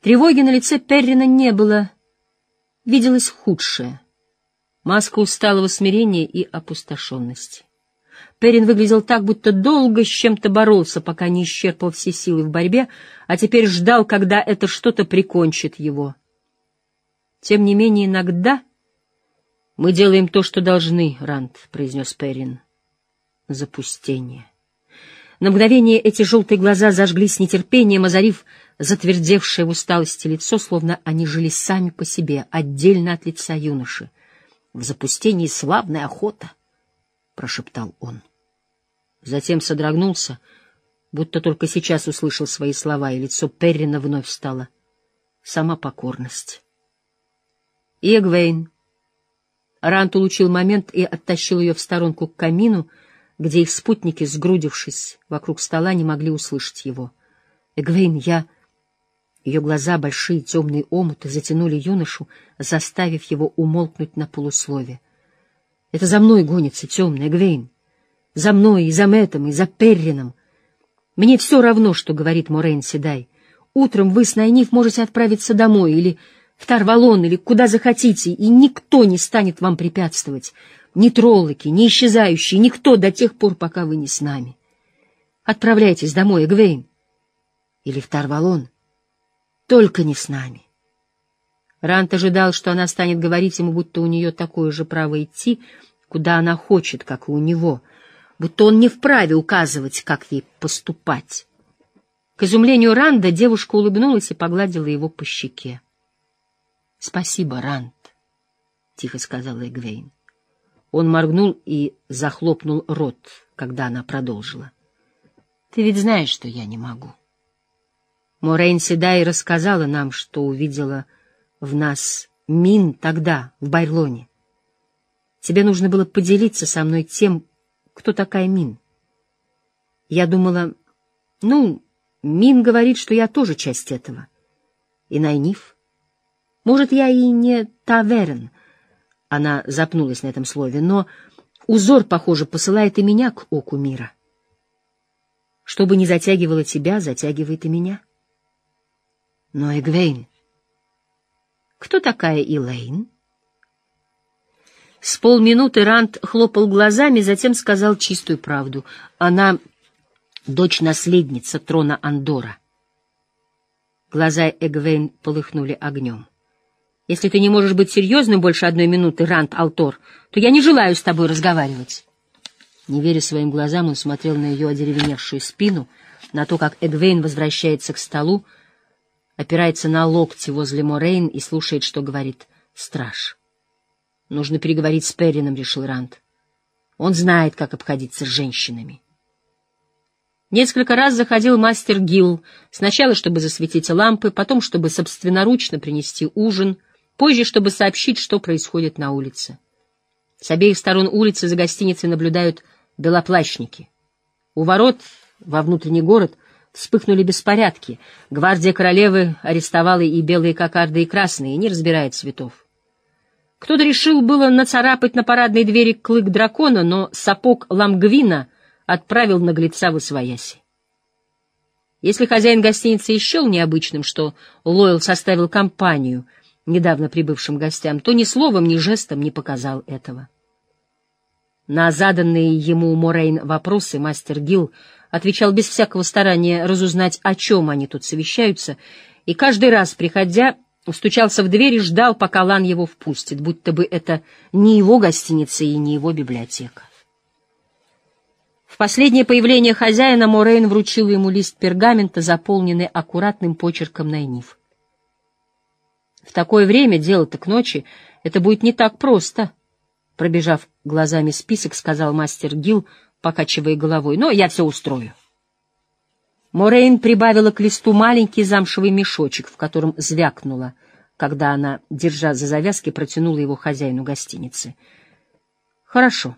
Тревоги на лице Перрина не было. Виделось худшее. Маска усталого смирения и опустошенности. Перрин выглядел так, будто долго с чем-то боролся, пока не исчерпал все силы в борьбе, а теперь ждал, когда это что-то прикончит его. Тем не менее, иногда мы делаем то, что должны, Ранд, — произнес Перрин. Запустение. На мгновение эти желтые глаза зажглись нетерпением, озарив затвердевшее в усталости лицо, словно они жили сами по себе, отдельно от лица юноши. В запустении славная охота, — прошептал он. Затем содрогнулся, будто только сейчас услышал свои слова, и лицо Перрина вновь стало сама покорность. И Эгвейн. Рант улучил момент и оттащил ее в сторонку к камину, — где их спутники, сгрудившись вокруг стола, не могли услышать его. «Эгвейн, я...» Ее глаза, большие темные омуты, затянули юношу, заставив его умолкнуть на полуслове. «Это за мной гонится темный Эгвейн. За мной и за Мэттом, и за Перрином. Мне все равно, что говорит Морейн Седай. Утром вы с Найниф можете отправиться домой или в Тарвалон, или куда захотите, и никто не станет вам препятствовать ни троллоки, ни исчезающие, никто до тех пор, пока вы не с нами. Отправляйтесь домой, Эгвейн. Или в Тарвалон. Только не с нами. Рант ожидал, что она станет говорить ему, будто у нее такое же право идти, куда она хочет, как и у него, будто он не вправе указывать, как ей поступать. К изумлению Ранда девушка улыбнулась и погладила его по щеке. — Спасибо, Ранд, — тихо сказала Эгвейн. Он моргнул и захлопнул рот, когда она продолжила. — Ты ведь знаешь, что я не могу. Морейн Седай рассказала нам, что увидела в нас Мин тогда, в Байрлоне. Тебе нужно было поделиться со мной тем, кто такая Мин. Я думала, ну, Мин говорит, что я тоже часть этого. И Найниф. Может, я и не Таверн, она запнулась на этом слове, но узор, похоже, посылает и меня к оку мира. Что бы ни затягивало тебя, затягивает и меня. Но Эгвейн... Кто такая Илэйн? С полминуты Рант хлопал глазами, затем сказал чистую правду. Она дочь-наследница трона Андора. Глаза Эгвейн полыхнули огнем. Если ты не можешь быть серьезным больше одной минуты, Рант Алтор, то я не желаю с тобой разговаривать. Не веря своим глазам, он смотрел на ее одеревеневшую спину, на то, как Эгвейн возвращается к столу, опирается на локти возле Морейн и слушает, что говорит страж. «Нужно переговорить с Перрином», — решил Рант. «Он знает, как обходиться с женщинами». Несколько раз заходил мастер Гилл, сначала, чтобы засветить лампы, потом, чтобы собственноручно принести ужин — позже, чтобы сообщить, что происходит на улице. С обеих сторон улицы за гостиницей наблюдают белоплащники. У ворот во внутренний город вспыхнули беспорядки. Гвардия королевы арестовала и белые кокарды, и красные, не разбирая цветов. Кто-то решил было нацарапать на парадной двери клык дракона, но сапог Ламгвина отправил наглеца в освояси. Если хозяин гостиницы исчел необычным, что Лойл составил компанию — недавно прибывшим гостям, то ни словом, ни жестом не показал этого. На заданные ему Морейн вопросы мастер Гил отвечал без всякого старания разузнать, о чем они тут совещаются, и каждый раз, приходя, устучался в дверь и ждал, пока Лан его впустит, будто бы это не его гостиница и не его библиотека. В последнее появление хозяина Морейн вручил ему лист пергамента, заполненный аккуратным почерком Найниф. В такое время, дело-то к ночи, это будет не так просто. Пробежав глазами список, сказал мастер Гил, покачивая головой. Но я все устрою. Морейн прибавила к листу маленький замшевый мешочек, в котором звякнула, когда она, держа за завязки, протянула его хозяину гостиницы. «Хорошо.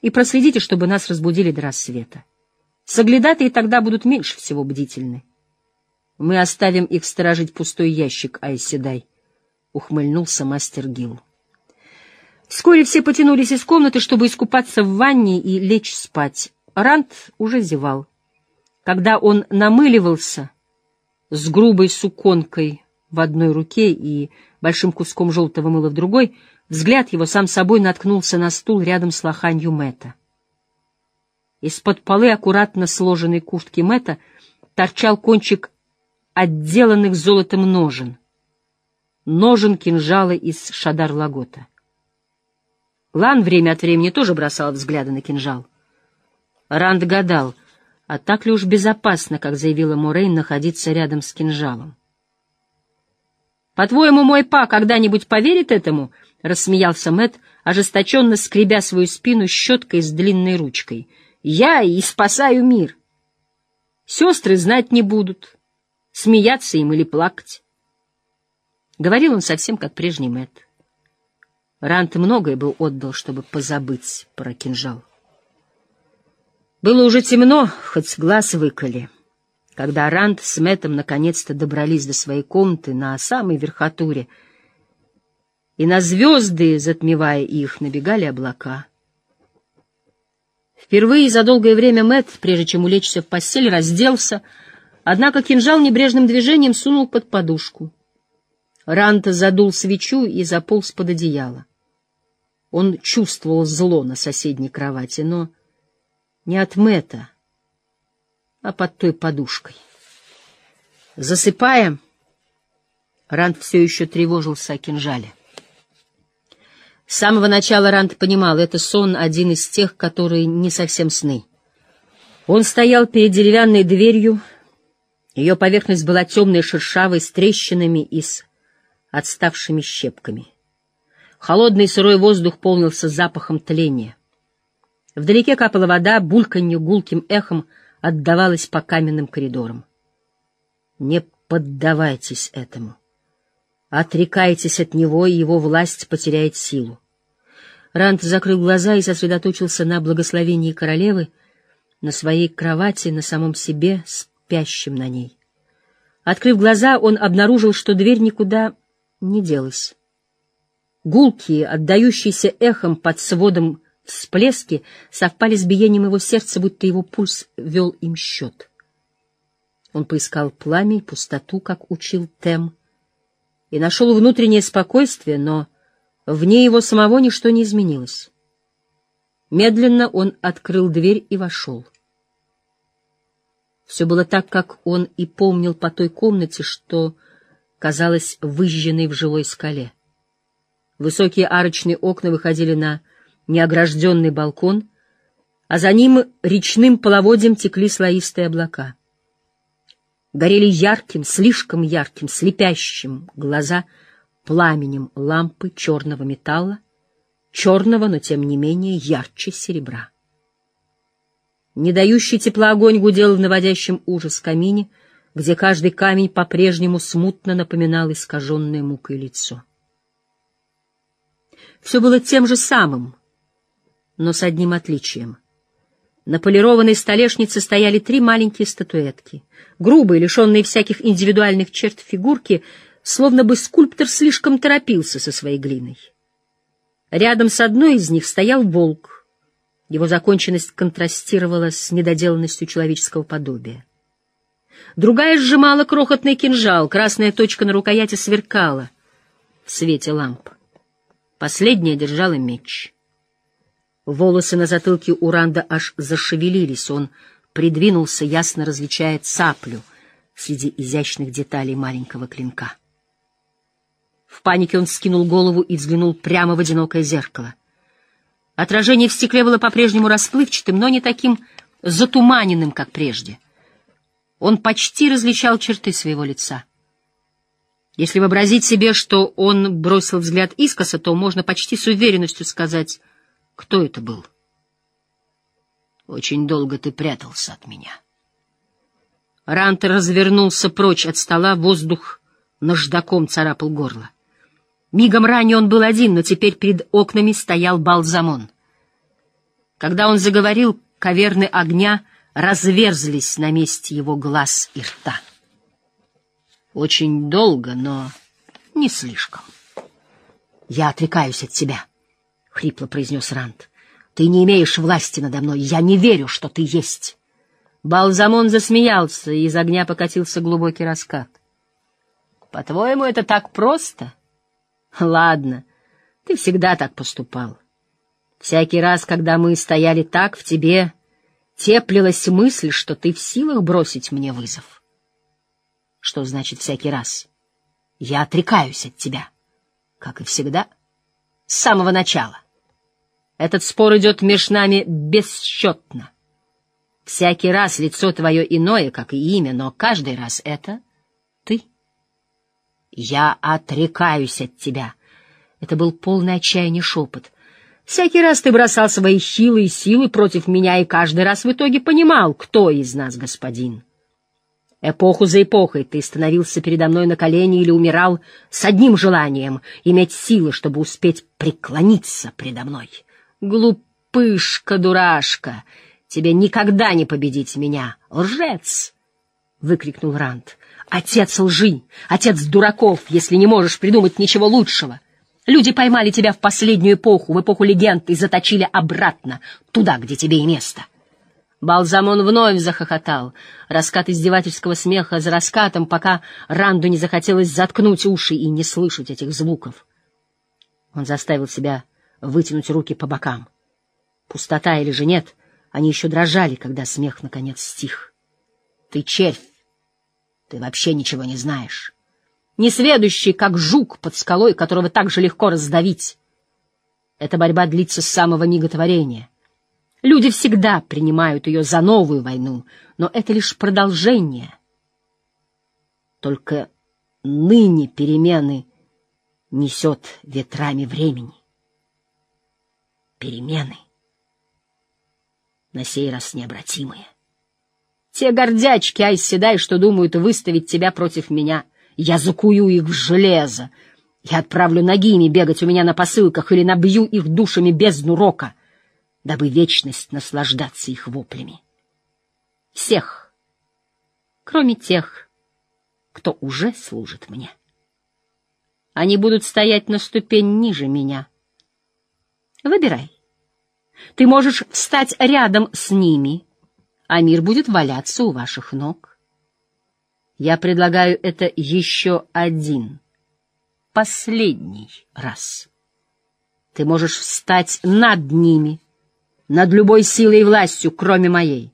И проследите, чтобы нас разбудили до рассвета. Соглядатые тогда будут меньше всего бдительны. Мы оставим их сторожить пустой ящик, Айседай, — ухмыльнулся мастер Гил. Вскоре все потянулись из комнаты, чтобы искупаться в ванне и лечь спать. Рант уже зевал. Когда он намыливался, с грубой суконкой в одной руке и большим куском желтого мыла в другой, взгляд его сам собой наткнулся на стул рядом с лоханью Мэтта. Из-под полы аккуратно сложенной куртки Мэтта торчал кончик отделанных золотом ножен. Ножен кинжала из шадар-лагота. Лан время от времени тоже бросал взгляды на кинжал. Ранд гадал, а так ли уж безопасно, как заявила Морейн, находиться рядом с кинжалом. «По-твоему, мой па когда-нибудь поверит этому?» — рассмеялся Мэт, ожесточенно скребя свою спину щеткой с длинной ручкой. «Я и спасаю мир. Сестры знать не будут, смеяться им или плакать». Говорил он совсем как прежний Мэт. Рант многое бы отдал, чтобы позабыть про кинжал. Было уже темно, хоть глаз выколи. Когда Рант с Мэттом наконец-то добрались до своей комнаты на самой верхотуре, и на звезды, затмевая их, набегали облака. Впервые за долгое время Мэтт, прежде чем улечься в постель, разделся, однако кинжал небрежным движением сунул под подушку. Ранта задул свечу и заполз под одеяло. Он чувствовал зло на соседней кровати, но не от Мэтта, а под той подушкой. Засыпая, Ранд все еще тревожился о кинжале. С самого начала Ранд понимал, это сон один из тех, которые не совсем сны. Он стоял перед деревянной дверью, ее поверхность была темной, шершавой, с трещинами и с отставшими щепками. Холодный сырой воздух полнился запахом тления. Вдалеке капала вода, бульканью гулким эхом отдавалась по каменным коридорам. Не поддавайтесь этому. Отрекайтесь от него, и его власть потеряет силу. Рант закрыл глаза и сосредоточился на благословении королевы, на своей кровати, на самом себе, спящем на ней. Открыв глаза, он обнаружил, что дверь никуда не делась. Гулкие, отдающиеся эхом под сводом всплески совпали с биением его сердца, будто его пульс вел им счет. Он поискал пламя и пустоту, как учил Тем, и нашел внутреннее спокойствие, но вне его самого ничто не изменилось. Медленно он открыл дверь и вошел. Все было так, как он и помнил по той комнате, что казалось выжженной в живой скале. Высокие арочные окна выходили на неогражденный балкон, а за ним речным половодьем текли слоистые облака. Горели ярким, слишком ярким, слепящим глаза пламенем лампы черного металла, черного, но тем не менее ярче серебра. Не дающий тепла огонь гудел в наводящем ужас камине, где каждый камень по-прежнему смутно напоминал искаженное мукой лицо. Все было тем же самым, но с одним отличием. На полированной столешнице стояли три маленькие статуэтки. Грубые, лишенные всяких индивидуальных черт фигурки, словно бы скульптор слишком торопился со своей глиной. Рядом с одной из них стоял волк. Его законченность контрастировала с недоделанностью человеческого подобия. Другая сжимала крохотный кинжал, красная точка на рукояти сверкала в свете ламп. Последняя держала меч. Волосы на затылке Уранда аж зашевелились, он придвинулся, ясно различая цаплю среди изящных деталей маленького клинка. В панике он скинул голову и взглянул прямо в одинокое зеркало. Отражение в стекле было по-прежнему расплывчатым, но не таким затуманенным, как прежде. Он почти различал черты своего лица — если вообразить себе, что он бросил взгляд искоса, то можно почти с уверенностью сказать, кто это был. Очень долго ты прятался от меня. Рантер развернулся прочь от стола, воздух наждаком царапал горло. Мигом ранее он был один, но теперь перед окнами стоял Балзамон. Когда он заговорил, каверны огня разверзлись на месте его глаз и рта. Очень долго, но не слишком. Я отрекаюсь от тебя, — хрипло произнес Рант. Ты не имеешь власти надо мной. Я не верю, что ты есть. Балзамон засмеялся, и из огня покатился глубокий раскат. «По-твоему, это так просто?» «Ладно, ты всегда так поступал. Всякий раз, когда мы стояли так, в тебе теплилась мысль, что ты в силах бросить мне вызов. Что значит всякий раз? Я отрекаюсь от тебя, как и всегда, с самого начала. Этот спор идет между нами бесчетно. Всякий раз лицо твое иное, как и имя, но каждый раз это ты. Я отрекаюсь от тебя. Это был полный отчаяния шепот. Всякий раз ты бросал свои хилые силы против меня и каждый раз в итоге понимал, кто из нас господин. Эпоху за эпохой ты становился передо мной на колени или умирал с одним желанием — иметь силы, чтобы успеть преклониться предо мной. Глупышка, дурашка, тебе никогда не победить меня, лжец! — выкрикнул Ранд. Отец лжи, отец дураков, если не можешь придумать ничего лучшего. Люди поймали тебя в последнюю эпоху, в эпоху легенд, и заточили обратно, туда, где тебе и место. Балзамон вновь захохотал. Раскат издевательского смеха за раскатом, пока Ранду не захотелось заткнуть уши и не слышать этих звуков. Он заставил себя вытянуть руки по бокам. Пустота или же нет, они еще дрожали, когда смех наконец стих. — Ты червь! Ты вообще ничего не знаешь. Несведущий, как жук под скалой, которого так же легко раздавить. Эта борьба длится с самого мига творения. Люди всегда принимают ее за новую войну, но это лишь продолжение. Только ныне перемены несет ветрами времени. Перемены. На сей раз необратимые. Те гордячки, ай, седай, что думают выставить тебя против меня. Я закую их в железо. Я отправлю ногими бегать у меня на посылках или набью их душами без рока дабы вечность наслаждаться их воплями. Всех, кроме тех, кто уже служит мне. Они будут стоять на ступень ниже меня. Выбирай. Ты можешь встать рядом с ними, а мир будет валяться у ваших ног. Я предлагаю это еще один, последний раз. Ты можешь встать над ними, над любой силой и властью, кроме моей.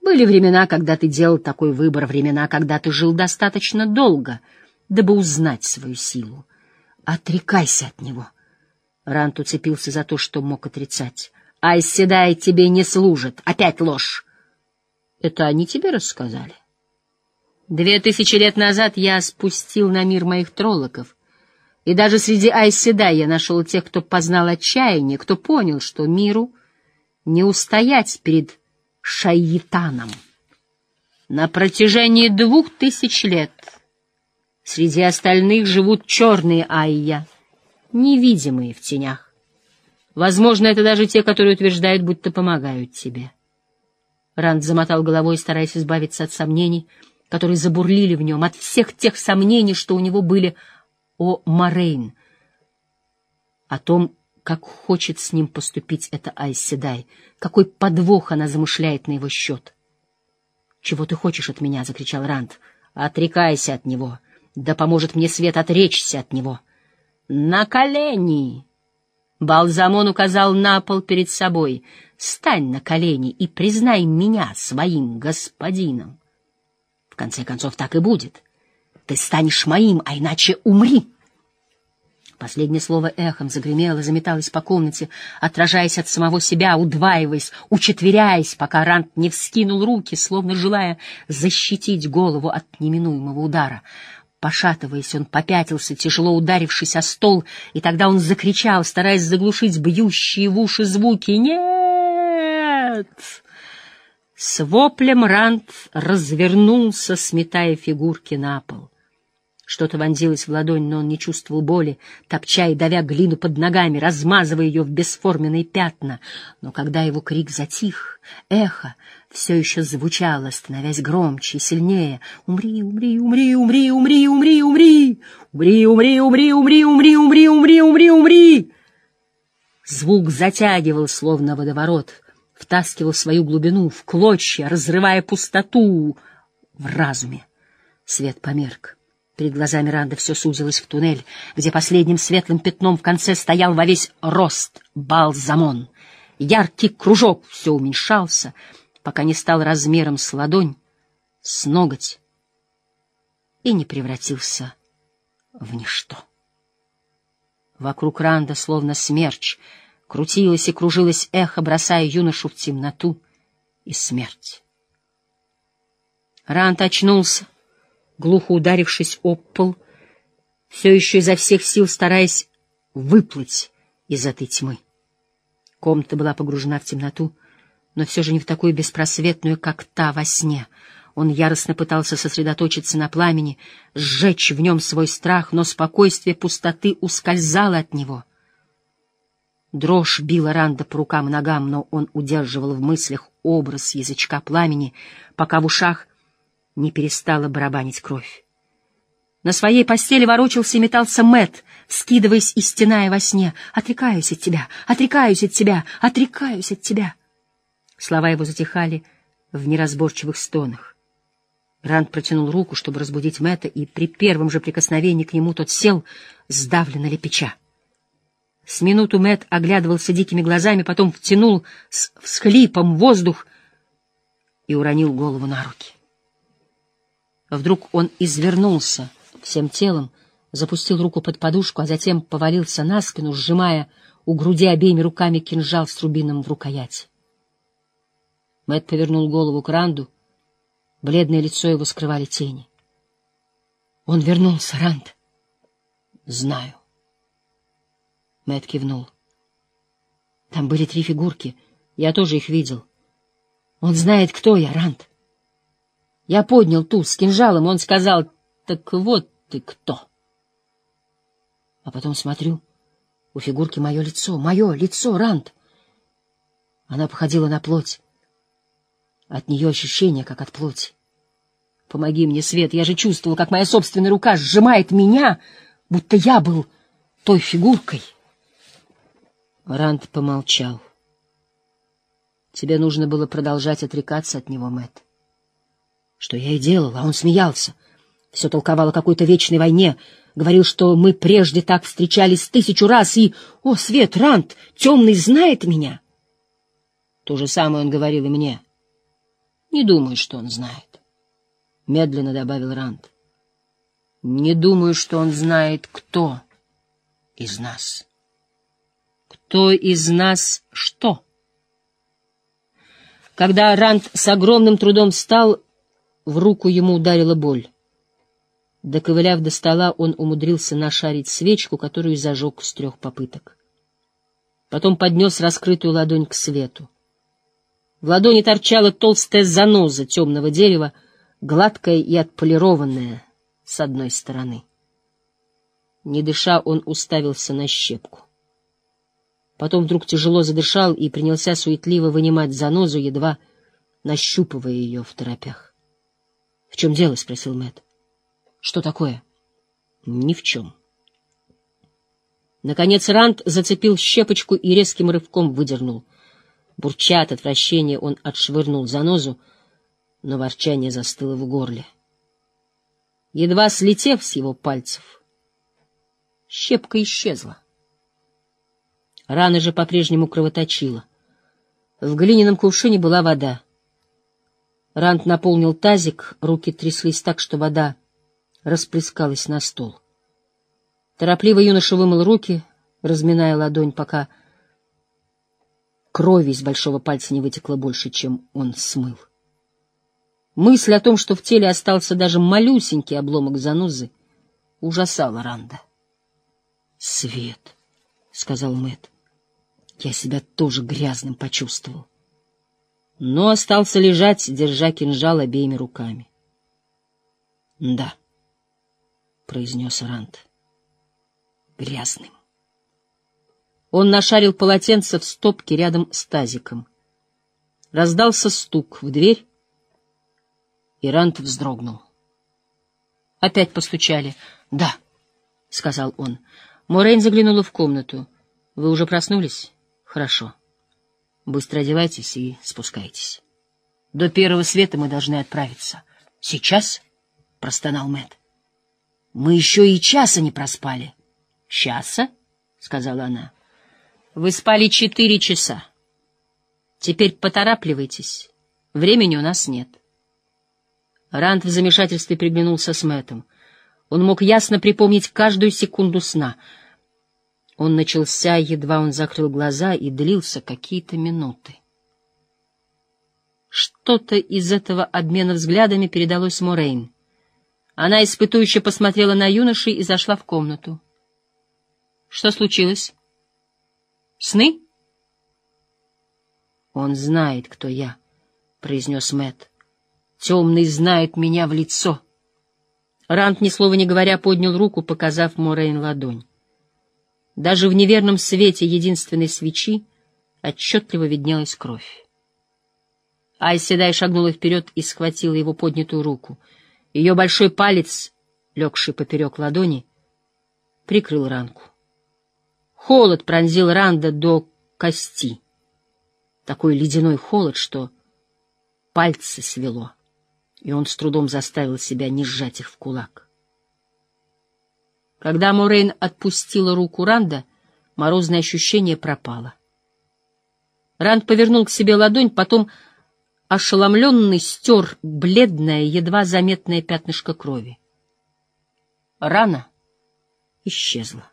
Были времена, когда ты делал такой выбор, времена, когда ты жил достаточно долго, дабы узнать свою силу. Отрекайся от него. Рант уцепился за то, что мог отрицать. Айседай тебе не служит. Опять ложь. Это они тебе рассказали? Две тысячи лет назад я спустил на мир моих троллоков, и даже среди Айседай я нашел тех, кто познал отчаяние, кто понял, что миру — не устоять перед шайтаном. На протяжении двух тысяч лет среди остальных живут черные айя, невидимые в тенях. Возможно, это даже те, которые утверждают, будто помогают тебе. Ранд замотал головой, стараясь избавиться от сомнений, которые забурлили в нем, от всех тех сомнений, что у него были о Морейн, о том, как хочет с ним поступить эта Айседай, какой подвох она замышляет на его счет. «Чего ты хочешь от меня?» — закричал Ранд. «Отрекайся от него. Да поможет мне свет отречься от него». «На колени!» Балзамон указал на пол перед собой. «Стань на колени и признай меня своим господином». В конце концов, так и будет. Ты станешь моим, а иначе умри. Последнее слово эхом загремело, заметалось по комнате, отражаясь от самого себя, удваиваясь, учетверяясь, пока Рант не вскинул руки, словно желая защитить голову от неминуемого удара. Пошатываясь, он попятился, тяжело ударившись о стол, и тогда он закричал, стараясь заглушить бьющие в уши звуки «Нет!». С воплем Рант развернулся, сметая фигурки на пол. Что-то вонзилось в ладонь, но он не чувствовал боли, топча и давя глину под ногами, размазывая ее в бесформенные пятна. Но когда его крик затих, эхо все еще звучало, становясь громче и сильнее. «Умри, умри, умри, умри, умри, умри, умри! Умри, умри, умри, умри, умри, умри, умри, умри, умри!» Звук затягивал, словно водоворот, втаскивал свою глубину в клочья, разрывая пустоту в разуме. Свет померк. Перед глазами Ранда все сузилось в туннель, где последним светлым пятном в конце стоял во весь рост Балзамон. Яркий кружок все уменьшался, пока не стал размером с ладонь, с ноготь, и не превратился в ничто. Вокруг Ранда, словно смерч, крутилось и кружилось эхо, бросая юношу в темноту и смерть. Ранд очнулся, глухо ударившись об пол, все еще изо всех сил стараясь выплыть из этой тьмы. Комната была погружена в темноту, но все же не в такую беспросветную, как та во сне. Он яростно пытался сосредоточиться на пламени, сжечь в нем свой страх, но спокойствие пустоты ускользало от него. Дрожь била Ранда по рукам и ногам, но он удерживал в мыслях образ язычка пламени, пока в ушах не перестала барабанить кровь. На своей постели ворочался и метался Мэт, скидываясь и стеная во сне. «Отрекаюсь от тебя! Отрекаюсь от тебя! Отрекаюсь от тебя!» Слова его затихали в неразборчивых стонах. Ранд протянул руку, чтобы разбудить Мэтта, и при первом же прикосновении к нему тот сел, сдавленно лепеча. С минуту Мэт оглядывался дикими глазами, потом втянул с всхлипом воздух и уронил голову на руки. Вдруг он извернулся всем телом, запустил руку под подушку, а затем повалился на спину, сжимая у груди обеими руками кинжал с рубином в рукояти. Мэт повернул голову к Ранду, бледное лицо его скрывали тени. Он вернулся, Ранд. Знаю. Мэт кивнул. Там были три фигурки. Я тоже их видел. Он знает, кто я, Ранд. Я поднял туз с кинжалом, он сказал, так вот ты кто. А потом смотрю, у фигурки мое лицо, мое лицо, Рант. Она походила на плоть. От нее ощущение, как от плоти. Помоги мне, Свет, я же чувствовал, как моя собственная рука сжимает меня, будто я был той фигуркой. Рант помолчал. Тебе нужно было продолжать отрекаться от него, Мэтт что я и делал, а он смеялся. Все толковал о какой-то вечной войне, говорил, что мы прежде так встречались тысячу раз, и... О, Свет, Рант, темный знает меня! То же самое он говорил и мне. Не думаю, что он знает. Медленно добавил Рант. Не думаю, что он знает, кто из нас. Кто из нас что? Когда Рант с огромным трудом встал, в руку ему ударила боль. Доковыляв до стола, он умудрился нашарить свечку, которую зажег с трех попыток. Потом поднес раскрытую ладонь к свету. В ладони торчала толстая заноза темного дерева, гладкая и отполированная с одной стороны. Не дыша, он уставился на щепку. Потом вдруг тяжело задышал и принялся суетливо вынимать занозу, едва нащупывая ее в торопях. В чем дело? спросил Мэт. Что такое? Ни в чем. Наконец Ранд зацепил щепочку и резким рывком выдернул. Бурча от отвращения, он отшвырнул занозу, но ворчание застыло в горле. Едва слетев с его пальцев, щепка исчезла. Рана же по-прежнему кровоточила. В глиняном кувшине была вода. Рант наполнил тазик, руки тряслись так, что вода расплескалась на стол. Торопливо юноша вымыл руки, разминая ладонь, пока крови из большого пальца не вытекло больше, чем он смыл. Мысль о том, что в теле остался даже малюсенький обломок занозы, ужасала Ранда. «Свет», — сказал Мэт, — «я себя тоже грязным почувствовал но остался лежать, держа кинжал обеими руками. — Да, — произнес Рант, — грязным. Он нашарил полотенце в стопке рядом с тазиком. Раздался стук в дверь, и Рант вздрогнул. Опять постучали. — Да, — сказал он. Морейн заглянула в комнату. — Вы уже проснулись? — Хорошо. — Быстро одевайтесь и спускайтесь. До первого света мы должны отправиться. Сейчас? — простонал Мэт. Мы еще и часа не проспали. Часа? — сказала она. Вы спали четыре часа. Теперь поторапливайтесь. Времени у нас нет. Ранд в замешательстве приглянулся с Мэттом. Он мог ясно припомнить каждую секунду сна. Он начался, едва он закрыл глаза, и длился какие-то минуты. Что-то из этого обмена взглядами передалось Морейн. Она испытующе посмотрела на юноши и зашла в комнату. — Что случилось? — Сны? — Он знает, кто я, — произнес Мэт. Темный знает меня в лицо. Рант, ни слова не говоря, поднял руку, показав Морейн ладонь. Даже в неверном свете единственной свечи отчетливо виднелась кровь. Айседай шагнула вперед и схватила его поднятую руку. Ее большой палец, легший поперек ладони, прикрыл ранку. Холод пронзил Ранда до кости. Такой ледяной холод, что пальцы свело, и он с трудом заставил себя не сжать их в кулак. Когда Морейн отпустила руку Ранда, морозное ощущение пропало. Ранд повернул к себе ладонь, потом ошеломленный стер бледное, едва заметное пятнышко крови. Рана исчезла.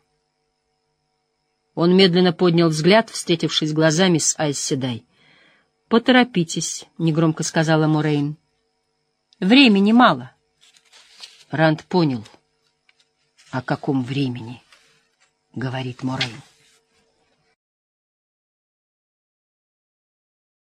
Он медленно поднял взгляд, встретившись глазами с Айседай. «Поторопитесь», — негромко сказала Морейн. «Времени мало». Ранд понял, о каком времени говорит Морейн.